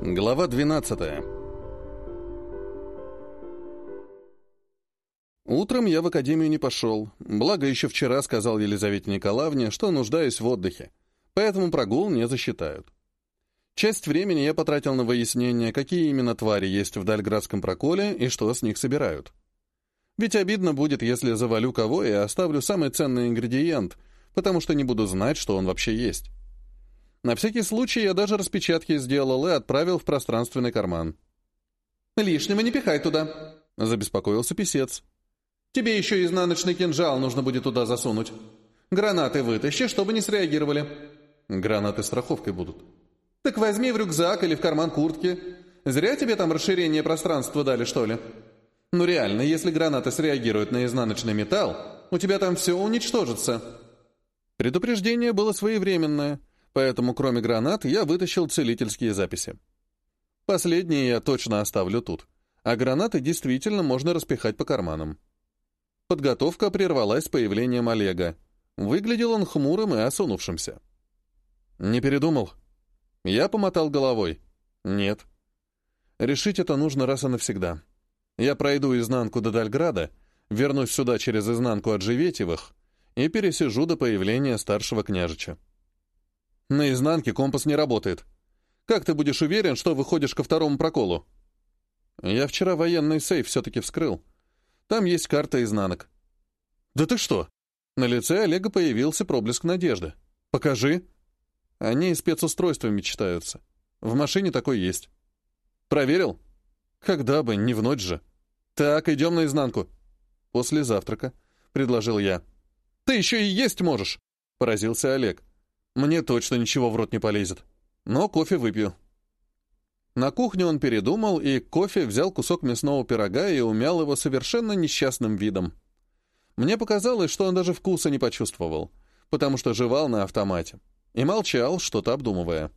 Глава 12 Утром я в академию не пошел, благо еще вчера сказал Елизавете Николаевне, что нуждаюсь в отдыхе, поэтому прогул не засчитают. Часть времени я потратил на выяснение, какие именно твари есть в Дальградском проколе и что с них собирают. Ведь обидно будет, если завалю кого и оставлю самый ценный ингредиент, потому что не буду знать, что он вообще есть. На всякий случай я даже распечатки сделал и отправил в пространственный карман. «Лишнего не пихай туда», — забеспокоился писец. «Тебе еще изнаночный кинжал нужно будет туда засунуть. Гранаты вытащи, чтобы не среагировали». «Гранаты страховкой будут». «Так возьми в рюкзак или в карман куртки. Зря тебе там расширение пространства дали, что ли? Ну реально, если гранаты среагируют на изнаночный металл, у тебя там все уничтожится». Предупреждение было своевременное — поэтому кроме гранат я вытащил целительские записи. Последние я точно оставлю тут, а гранаты действительно можно распихать по карманам. Подготовка прервалась с появлением Олега. Выглядел он хмурым и осунувшимся. «Не передумал?» Я помотал головой. «Нет. Решить это нужно раз и навсегда. Я пройду изнанку до Дальграда, вернусь сюда через изнанку от Живетьевых и пересижу до появления старшего княжича. На изнанке компас не работает. Как ты будешь уверен, что выходишь ко второму проколу? Я вчера военный сейф все-таки вскрыл. Там есть карта изнанок. Да ты что? На лице Олега появился проблеск надежды. Покажи. Они спецустройствами читаются. В машине такой есть. Проверил? Когда бы, не в ночь же. Так, идем на изнанку. После завтрака, предложил я. Ты еще и есть можешь, поразился Олег. Мне точно ничего в рот не полезет. Но кофе выпью. На кухне он передумал, и кофе взял кусок мясного пирога и умял его совершенно несчастным видом. Мне показалось, что он даже вкуса не почувствовал, потому что жевал на автомате. И молчал, что-то обдумывая.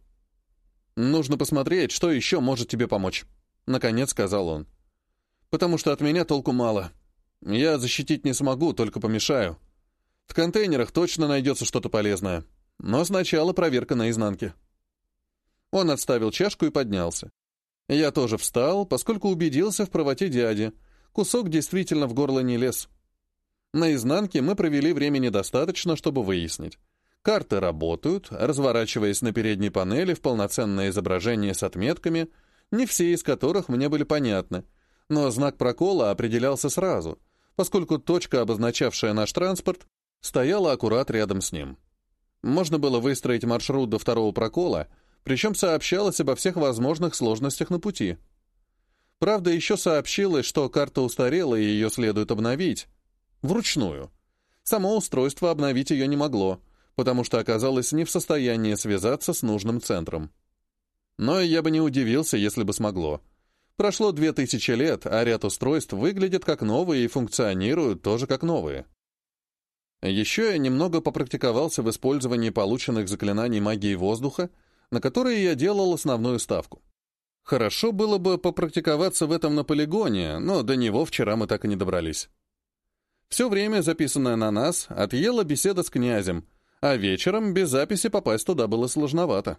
«Нужно посмотреть, что еще может тебе помочь», — наконец сказал он. «Потому что от меня толку мало. Я защитить не смогу, только помешаю. В контейнерах точно найдется что-то полезное». Но сначала проверка на изнанке. Он отставил чашку и поднялся. Я тоже встал, поскольку убедился в правоте дяди. Кусок действительно в горло не лез. На изнанке мы провели времени достаточно, чтобы выяснить. Карты работают, разворачиваясь на передней панели в полноценное изображение с отметками, не все из которых мне были понятны, но знак прокола определялся сразу, поскольку точка, обозначавшая наш транспорт, стояла аккурат рядом с ним. Можно было выстроить маршрут до второго прокола, причем сообщалось обо всех возможных сложностях на пути. Правда, еще сообщилось, что карта устарела и ее следует обновить. Вручную. Само устройство обновить ее не могло, потому что оказалось не в состоянии связаться с нужным центром. Но я бы не удивился, если бы смогло. Прошло две тысячи лет, а ряд устройств выглядят как новые и функционируют тоже как новые. Еще я немного попрактиковался в использовании полученных заклинаний магии воздуха, на которые я делал основную ставку. Хорошо было бы попрактиковаться в этом на полигоне, но до него вчера мы так и не добрались. Все время, записанное на нас, отъела беседа с князем, а вечером без записи попасть туда было сложновато.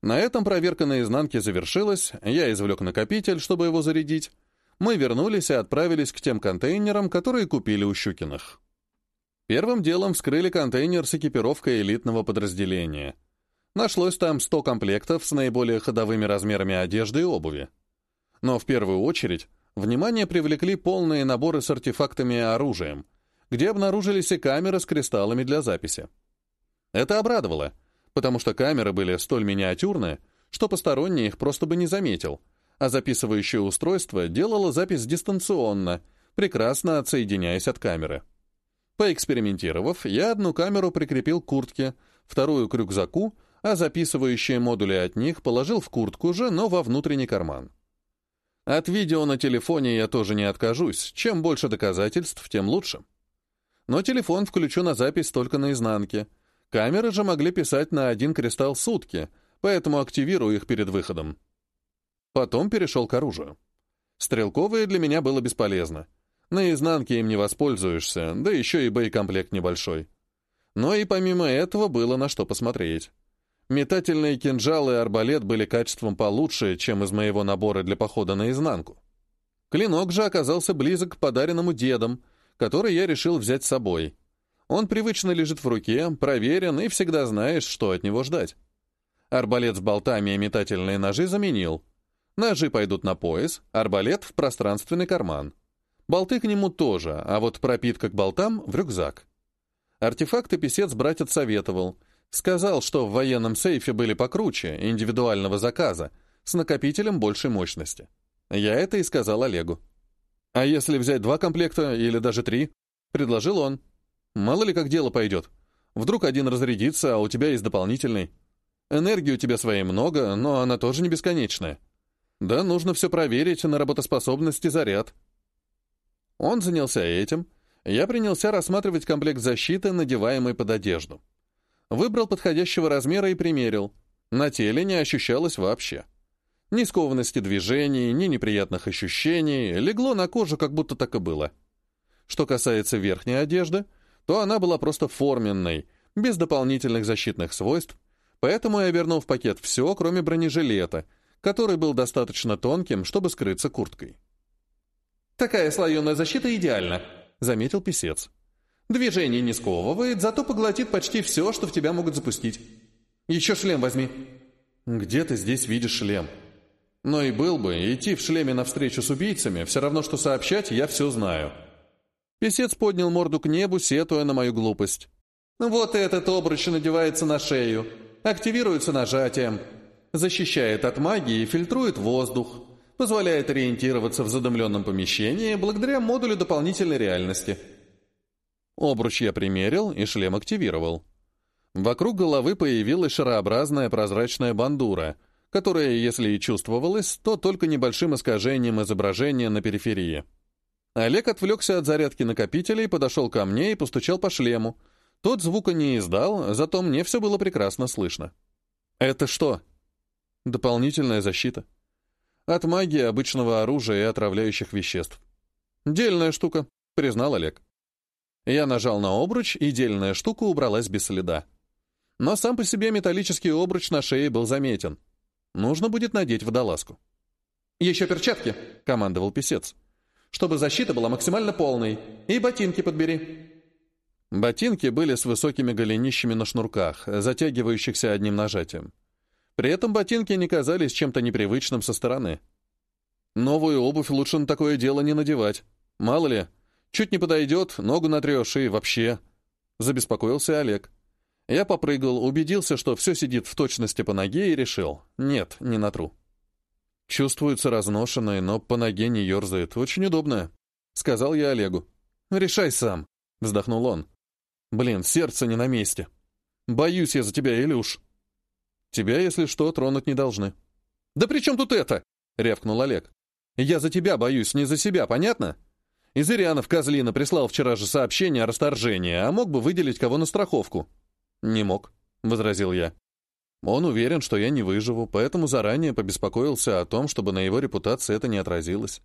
На этом проверка на изнанке завершилась, я извлек накопитель, чтобы его зарядить. Мы вернулись и отправились к тем контейнерам, которые купили у Щукиных. Первым делом вскрыли контейнер с экипировкой элитного подразделения. Нашлось там 100 комплектов с наиболее ходовыми размерами одежды и обуви. Но в первую очередь внимание привлекли полные наборы с артефактами и оружием, где обнаружились и камеры с кристаллами для записи. Это обрадовало, потому что камеры были столь миниатюрные, что посторонний их просто бы не заметил, а записывающее устройство делало запись дистанционно, прекрасно отсоединяясь от камеры. Поэкспериментировав, я одну камеру прикрепил к куртке, вторую к рюкзаку, а записывающие модули от них положил в куртку же, но во внутренний карман. От видео на телефоне я тоже не откажусь. Чем больше доказательств, тем лучше. Но телефон включу на запись только на изнанке. Камеры же могли писать на один кристалл сутки, поэтому активирую их перед выходом. Потом перешел к оружию. Стрелковое для меня было бесполезно. На изнанке им не воспользуешься, да еще и боекомплект небольшой. Но и помимо этого было на что посмотреть. Метательные кинжалы и арбалет были качеством получше, чем из моего набора для похода наизнанку. Клинок же оказался близок к подаренному дедом, который я решил взять с собой. Он привычно лежит в руке, проверен, и всегда знаешь, что от него ждать. Арбалет с болтами и метательные ножи заменил. Ножи пойдут на пояс, арбалет — в пространственный карман. Болты к нему тоже, а вот пропитка к болтам — в рюкзак. Артефакты писец брать отсоветовал. Сказал, что в военном сейфе были покруче, индивидуального заказа, с накопителем большей мощности. Я это и сказал Олегу. «А если взять два комплекта или даже три?» — предложил он. «Мало ли как дело пойдет. Вдруг один разрядится, а у тебя есть дополнительный. Энергии у тебя своей много, но она тоже не бесконечная. Да, нужно все проверить на работоспособность и заряд». Он занялся этим. Я принялся рассматривать комплект защиты, надеваемый под одежду. Выбрал подходящего размера и примерил. На теле не ощущалось вообще. Ни скованности движений, ни неприятных ощущений, легло на кожу, как будто так и было. Что касается верхней одежды, то она была просто форменной, без дополнительных защитных свойств, поэтому я вернул в пакет все, кроме бронежилета, который был достаточно тонким, чтобы скрыться курткой. «Такая слоеная защита идеальна», — заметил писец. «Движение не сковывает, зато поглотит почти все, что в тебя могут запустить. Еще шлем возьми». «Где ты здесь видишь шлем?» Но и был бы, идти в шлеме навстречу с убийцами, все равно, что сообщать, я все знаю. Песец поднял морду к небу, сетуя на мою глупость. Вот этот обруч надевается на шею, активируется нажатием, защищает от магии и фильтрует воздух, позволяет ориентироваться в задымленном помещении благодаря модулю дополнительной реальности. Обруч я примерил и шлем активировал. Вокруг головы появилась шарообразная прозрачная бандура — которое, если и чувствовалось, то только небольшим искажением изображения на периферии. Олег отвлекся от зарядки накопителя и подошел ко мне и постучал по шлему. Тот звука не издал, зато мне все было прекрасно слышно. «Это что?» «Дополнительная защита. От магии, обычного оружия и отравляющих веществ». «Дельная штука», — признал Олег. Я нажал на обруч, и дельная штука убралась без следа. Но сам по себе металлический обруч на шее был заметен — Нужно будет надеть водолазку. «Еще перчатки», — командовал писец. «Чтобы защита была максимально полной. И ботинки подбери». Ботинки были с высокими голенищами на шнурках, затягивающихся одним нажатием. При этом ботинки не казались чем-то непривычным со стороны. Новую обувь лучше на такое дело не надевать. Мало ли, чуть не подойдет, ногу натрешь и вообще. Забеспокоился Олег. Я попрыгал, убедился, что все сидит в точности по ноге и решил. Нет, не натру. Чувствуется разношенное, но по ноге не ерзает. Очень удобно. Сказал я Олегу. «Решай сам», — вздохнул он. «Блин, сердце не на месте. Боюсь я за тебя, Илюш». «Тебя, если что, тронуть не должны». «Да при чем тут это?» — рявкнул Олег. «Я за тебя боюсь, не за себя, понятно?» Изырянов Козлина прислал вчера же сообщение о расторжении, а мог бы выделить кого на страховку. «Не мог», — возразил я. Он уверен, что я не выживу, поэтому заранее побеспокоился о том, чтобы на его репутации это не отразилось.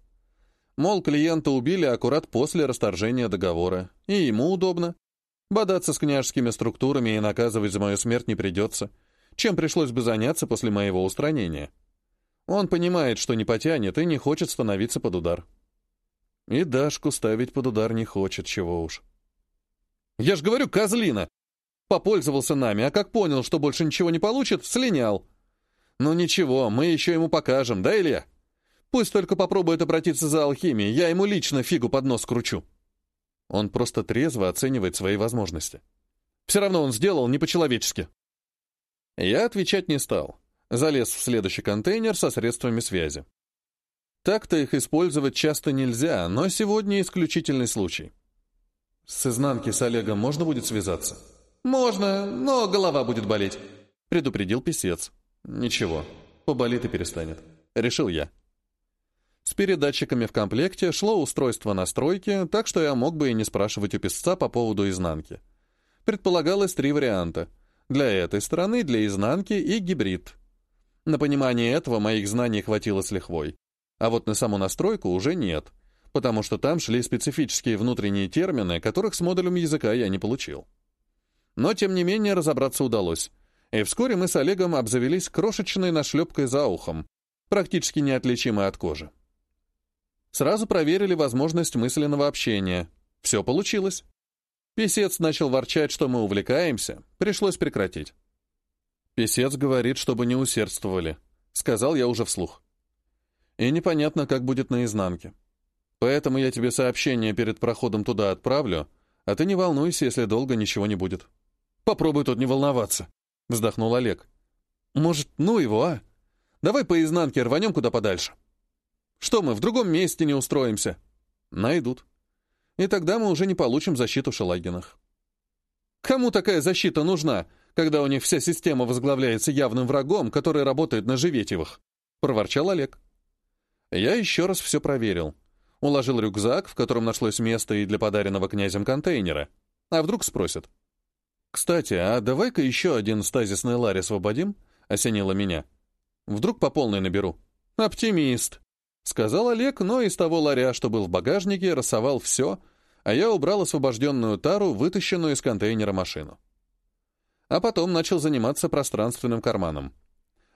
Мол, клиента убили аккурат после расторжения договора, и ему удобно. Бодаться с княжескими структурами и наказывать за мою смерть не придется, чем пришлось бы заняться после моего устранения. Он понимает, что не потянет и не хочет становиться под удар. И Дашку ставить под удар не хочет, чего уж. «Я ж говорю, козлина!» Попользовался нами, а как понял, что больше ничего не получит, слинял. Ну ничего, мы еще ему покажем, да, Илья? Пусть только попробует обратиться за алхимией, я ему лично фигу под нос кручу. Он просто трезво оценивает свои возможности. Все равно он сделал не по-человечески. Я отвечать не стал. Залез в следующий контейнер со средствами связи. Так-то их использовать часто нельзя, но сегодня исключительный случай. С изнанки с Олегом можно будет связаться? «Можно, но голова будет болеть», — предупредил писец. «Ничего, поболит и перестанет», — решил я. С передатчиками в комплекте шло устройство настройки, так что я мог бы и не спрашивать у писца по поводу изнанки. Предполагалось три варианта. Для этой стороны, для изнанки и гибрид. На понимание этого моих знаний хватило с лихвой. А вот на саму настройку уже нет, потому что там шли специфические внутренние термины, которых с модулем языка я не получил. Но, тем не менее, разобраться удалось. И вскоре мы с Олегом обзавелись крошечной нашлепкой за ухом, практически неотличимой от кожи. Сразу проверили возможность мысленного общения. Все получилось. Песец начал ворчать, что мы увлекаемся. Пришлось прекратить. Песец говорит, чтобы не усердствовали. Сказал я уже вслух. И непонятно, как будет наизнанке. Поэтому я тебе сообщение перед проходом туда отправлю, а ты не волнуйся, если долго ничего не будет. Попробуй тут не волноваться, вздохнул Олег. Может, ну его, а? Давай по изнанке рванем куда подальше. Что мы, в другом месте не устроимся? Найдут. И тогда мы уже не получим защиту Шелагинах. Кому такая защита нужна, когда у них вся система возглавляется явным врагом, который работает на Живетевых? Проворчал Олег. Я еще раз все проверил. Уложил рюкзак, в котором нашлось место и для подаренного князем контейнера. А вдруг спросят? «Кстати, а давай-ка еще один стазисный ларь освободим?» — осенило меня. «Вдруг по полной наберу?» «Оптимист!» Сказал Олег, но из того ларя, что был в багажнике, рассовал все, а я убрал освобожденную тару, вытащенную из контейнера машину. А потом начал заниматься пространственным карманом.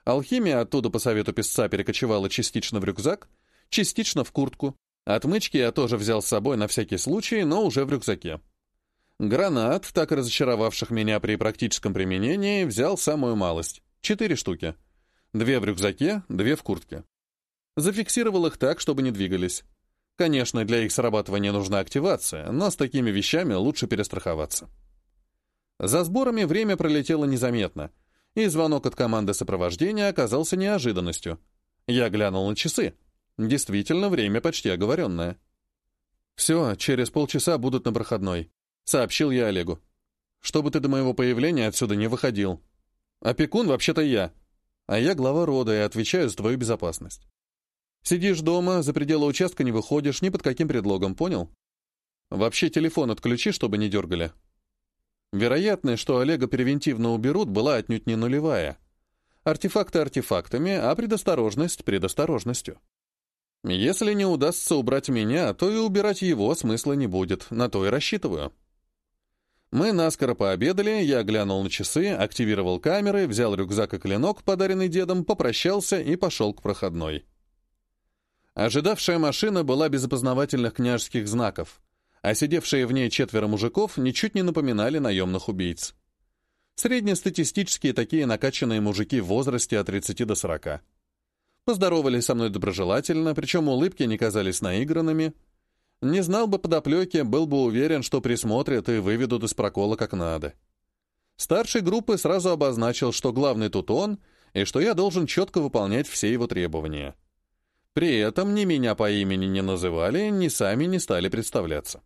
Алхимия оттуда по совету песца перекочевала частично в рюкзак, частично в куртку. Отмычки я тоже взял с собой на всякий случай, но уже в рюкзаке. Гранат, так разочаровавших меня при практическом применении, взял самую малость — четыре штуки. Две в рюкзаке, две в куртке. Зафиксировал их так, чтобы не двигались. Конечно, для их срабатывания нужна активация, но с такими вещами лучше перестраховаться. За сборами время пролетело незаметно, и звонок от команды сопровождения оказался неожиданностью. Я глянул на часы. Действительно, время почти оговоренное. «Все, через полчаса будут на проходной», — сообщил я Олегу. «Чтобы ты до моего появления отсюда не выходил. Опекун вообще-то я, а я глава рода и отвечаю за твою безопасность. Сидишь дома, за пределы участка не выходишь, ни под каким предлогом, понял? Вообще телефон отключи, чтобы не дергали. Вероятность, что Олега превентивно уберут, была отнюдь не нулевая. Артефакты артефактами, а предосторожность предосторожностью. Если не удастся убрать меня, то и убирать его смысла не будет, на то и рассчитываю. Мы наскоро пообедали, я глянул на часы, активировал камеры, взял рюкзак и клинок, подаренный дедом, попрощался и пошел к проходной. Ожидавшая машина была без опознавательных княжеских знаков, а сидевшие в ней четверо мужиков ничуть не напоминали наемных убийц. Среднестатистические такие накачанные мужики в возрасте от 30 до 40. Поздоровались со мной доброжелательно, причем улыбки не казались наигранными. Не знал бы подоплеки, был бы уверен, что присмотрят и выведут из прокола как надо. Старший группы сразу обозначил, что главный тут он, и что я должен четко выполнять все его требования. При этом ни меня по имени не называли, ни сами не стали представляться.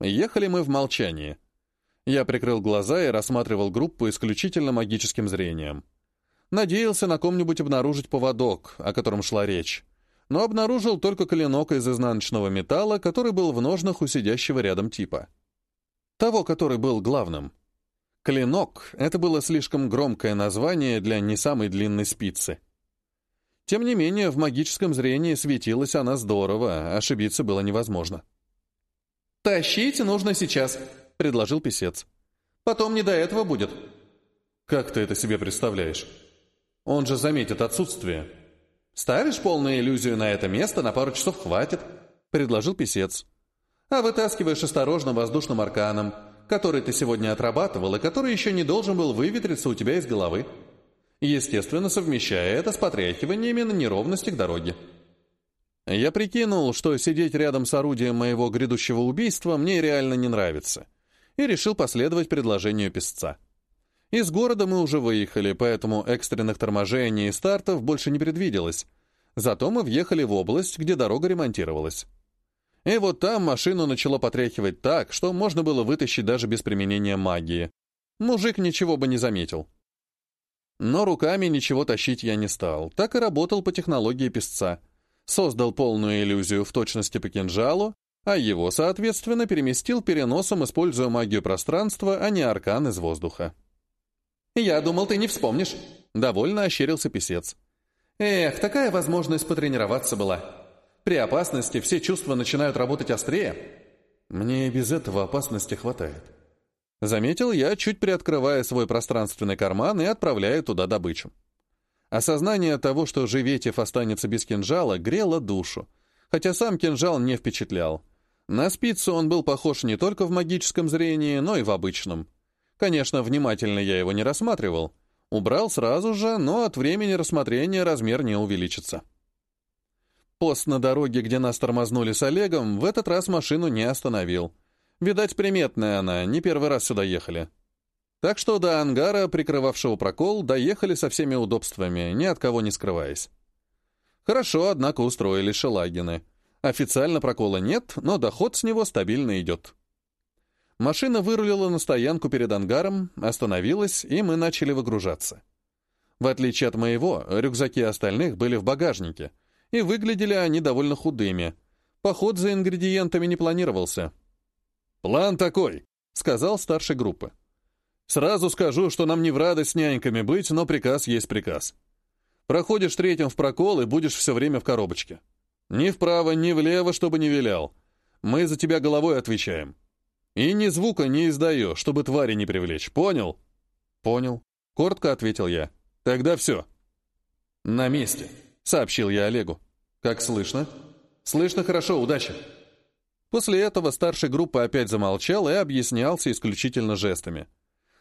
Ехали мы в молчании. Я прикрыл глаза и рассматривал группу исключительно магическим зрением. Надеялся на ком-нибудь обнаружить поводок, о котором шла речь, но обнаружил только клинок из изнаночного металла, который был в ножнах у сидящего рядом типа. Того, который был главным. Клинок — это было слишком громкое название для не самой длинной спицы. Тем не менее, в магическом зрении светилась она здорово, ошибиться было невозможно. «Тащить нужно сейчас», — предложил писец. «Потом не до этого будет». «Как ты это себе представляешь? Он же заметит отсутствие». «Ставишь полную иллюзию на это место, на пару часов хватит», — предложил писец. «А вытаскиваешь осторожно воздушным арканом, который ты сегодня отрабатывал и который еще не должен был выветриться у тебя из головы естественно, совмещая это с потряхиваниями на неровности к дороге. Я прикинул, что сидеть рядом с орудием моего грядущего убийства мне реально не нравится, и решил последовать предложению песца. Из города мы уже выехали, поэтому экстренных торможений и стартов больше не предвиделось. Зато мы въехали в область, где дорога ремонтировалась. И вот там машину начало потряхивать так, что можно было вытащить даже без применения магии. Мужик ничего бы не заметил. Но руками ничего тащить я не стал, так и работал по технологии песца. Создал полную иллюзию в точности по кинжалу, а его, соответственно, переместил переносом, используя магию пространства, а не аркан из воздуха. «Я думал, ты не вспомнишь», — довольно ощерился писец. «Эх, такая возможность потренироваться была. При опасности все чувства начинают работать острее». «Мне и без этого опасности хватает». Заметил я, чуть приоткрывая свой пространственный карман и отправляя туда добычу. Осознание того, что Живетев останется без кинжала, грело душу, хотя сам кинжал не впечатлял. На спицу он был похож не только в магическом зрении, но и в обычном. Конечно, внимательно я его не рассматривал. Убрал сразу же, но от времени рассмотрения размер не увеличится. Пост на дороге, где нас тормознули с Олегом, в этот раз машину не остановил. Видать, приметная она, не первый раз сюда ехали. Так что до ангара, прикрывавшего прокол, доехали со всеми удобствами, ни от кого не скрываясь. Хорошо, однако, устроили Шелагины. Официально прокола нет, но доход с него стабильно идет. Машина вырулила на стоянку перед ангаром, остановилась, и мы начали выгружаться. В отличие от моего, рюкзаки остальных были в багажнике, и выглядели они довольно худыми. Поход за ингредиентами не планировался. «План такой», — сказал старший группы. «Сразу скажу, что нам не в радость с няньками быть, но приказ есть приказ. Проходишь третьим в прокол и будешь все время в коробочке. Ни вправо, ни влево, чтобы не вилял. Мы за тебя головой отвечаем. И ни звука не издаешь, чтобы твари не привлечь. Понял? Понял. Коротко ответил я. Тогда все. На месте, сообщил я Олегу. Как слышно? Слышно хорошо, удачи. После этого старший группы опять замолчал и объяснялся исключительно жестами.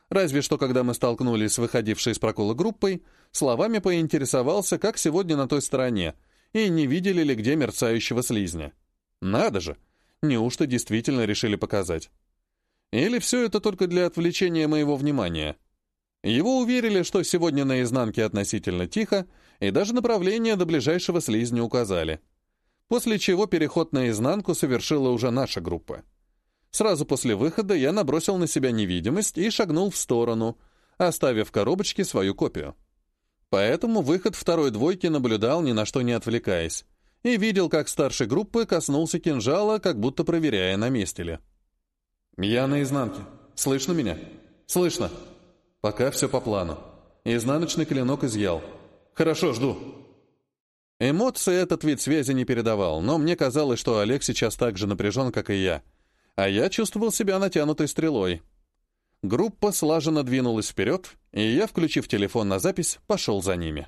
Разве что, когда мы столкнулись с выходившей из прокола группой, словами поинтересовался, как сегодня на той стороне, и не видели ли где мерцающего слизня. Надо же! Неужто действительно решили показать? Или все это только для отвлечения моего внимания? Его уверили, что сегодня на изнанке относительно тихо, и даже направление до ближайшего слизня указали. После чего переход на изнанку совершила уже наша группа. Сразу после выхода я набросил на себя невидимость и шагнул в сторону, оставив в коробочке свою копию. Поэтому выход второй двойки наблюдал, ни на что не отвлекаясь, и видел, как старший группы коснулся кинжала, как будто проверяя, на месте ли. «Я на изнанке. Слышно меня?» «Слышно. Пока все по плану. Изнаночный клинок изъял. Хорошо, жду». Эмоции этот вид связи не передавал, но мне казалось, что Олег сейчас так же напряжен, как и я — а я чувствовал себя натянутой стрелой. Группа слаженно двинулась вперед, и я, включив телефон на запись, пошел за ними.